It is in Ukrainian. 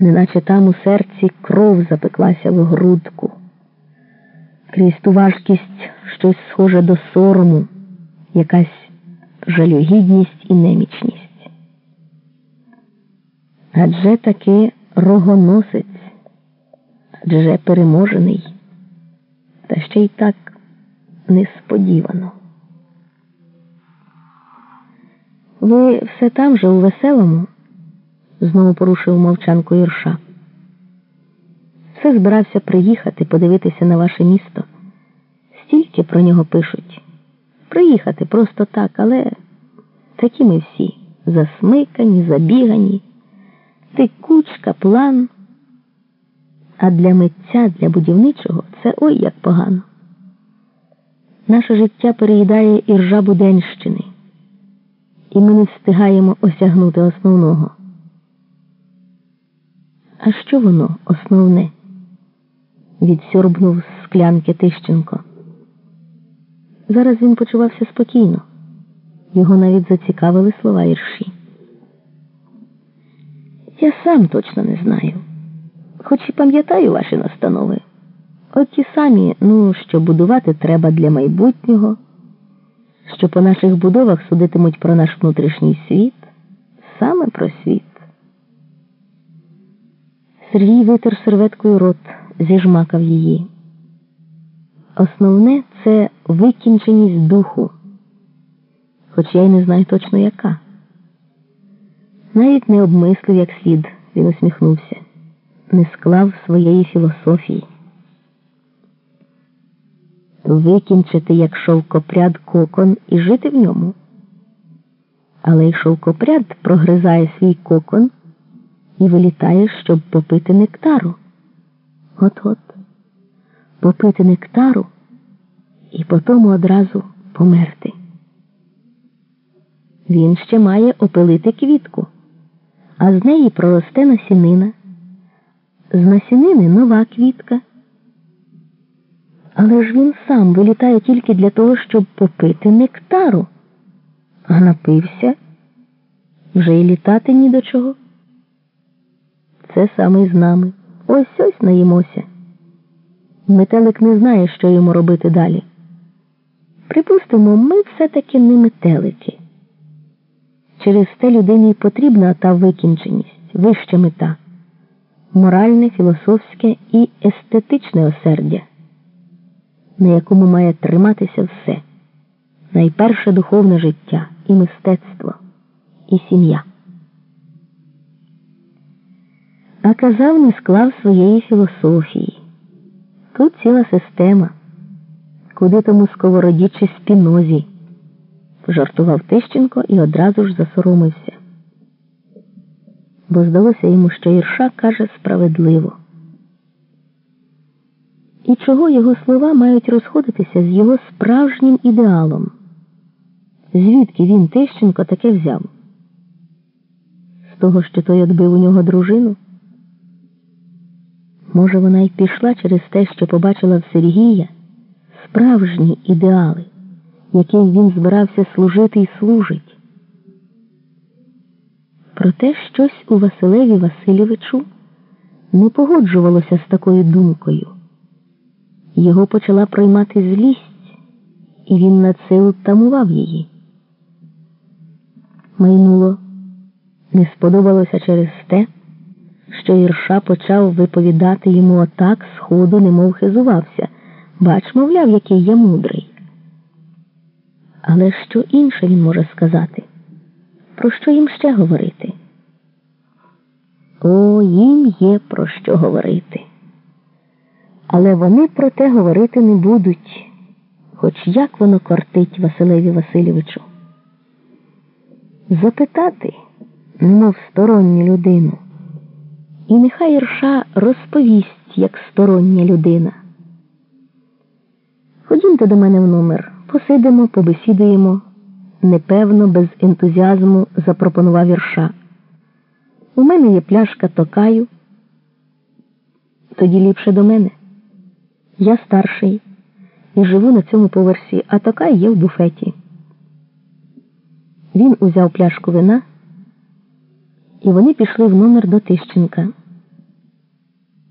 неначе там у серці кров запеклася в грудку. Крізь ту важкість щось схоже до сорому, якась жалюгідність і немічність. Адже таки рогоносець, адже переможений, та ще й так несподівано. Ви все там же у веселому? Знову порушив мовчанку Ірша. Все збирався приїхати, подивитися на ваше місто. Стільки про нього пишуть. Приїхати просто так, але такі ми всі засмикані, забігані, текучка, план. А для митця, для будівничого це ой як погано. Наше життя переїдає іржа Буденщини, і ми не встигаємо осягнути основного. А що воно основне? відсьорбнув з склянки Тищенко. Зараз він почувався спокійно, його навіть зацікавили слова ірші. Я сам точно не знаю, хоч і пам'ятаю ваші настанови. От ті самі, ну, що будувати треба для майбутнього, що по наших будовах судитимуть про наш внутрішній світ, саме про світ. Сергій витер серветкою рот, зіжмакав її. Основне це викінченість духу, хоч я й не знаю точно яка. Навіть не обмислив як слід, він усміхнувся, не склав своєї філософії. Викінчити як шовкопряд кокон і жити в ньому. Але й шовкопряд прогризає свій кокон і вилітаєш, щоб попити нектару. От-от, попити нектару і потому одразу померти. Він ще має опилити квітку, а з неї проросте насінина. З насінини нова квітка. Але ж він сам вилітає тільки для того, щоб попити нектару, а напився вже й літати ні до чого це саме з нами. Ось ось наїмося. Метелик не знає, що йому робити далі. Припустимо, ми все-таки не метелики. Через те людині потрібна та викінченість, вища мета, моральне, філософське і естетичне осердя, на якому має триматися все, найперше духовне життя, і мистецтво, і сім'я а казав, не склав своєї філософії. Тут ціла система, куди тому сковороді чи спінозі, пожартував Тищенко і одразу ж засоромився. Бо здалося йому, що Ірша каже справедливо. І чого його слова мають розходитися з його справжнім ідеалом? Звідки він Тищенко таке взяв? З того, що той отбив у нього дружину? Може, вона й пішла через те, що побачила в Сергія справжні ідеали, яким він збирався служити і служить. Проте щось у Василеві Васильовичу не погоджувалося з такою думкою. Його почала проймати злість, і він над силу тамував її. Майнуло не сподобалося через те що Ірша почав виповідати йому отак, сходу, немов хизувався. Бач, мовляв, який я мудрий. Але що інше він може сказати? Про що їм ще говорити? О, їм є про що говорити. Але вони про те говорити не будуть, хоч як воно кортить Василеві Васильовичу. Запитати, немов сторонню людину. І нехай Ірша розповість, як стороння людина. Ходімте до мене в номер, посидимо, побесідуємо. Непевно, без ентузіазму запропонував Ірша. У мене є пляшка токаю. Тоді ліпше до мене. Я старший і живу на цьому поверсі, а токай є в буфеті. Він узяв пляшку вина, і вони пішли в номер до Тищенка.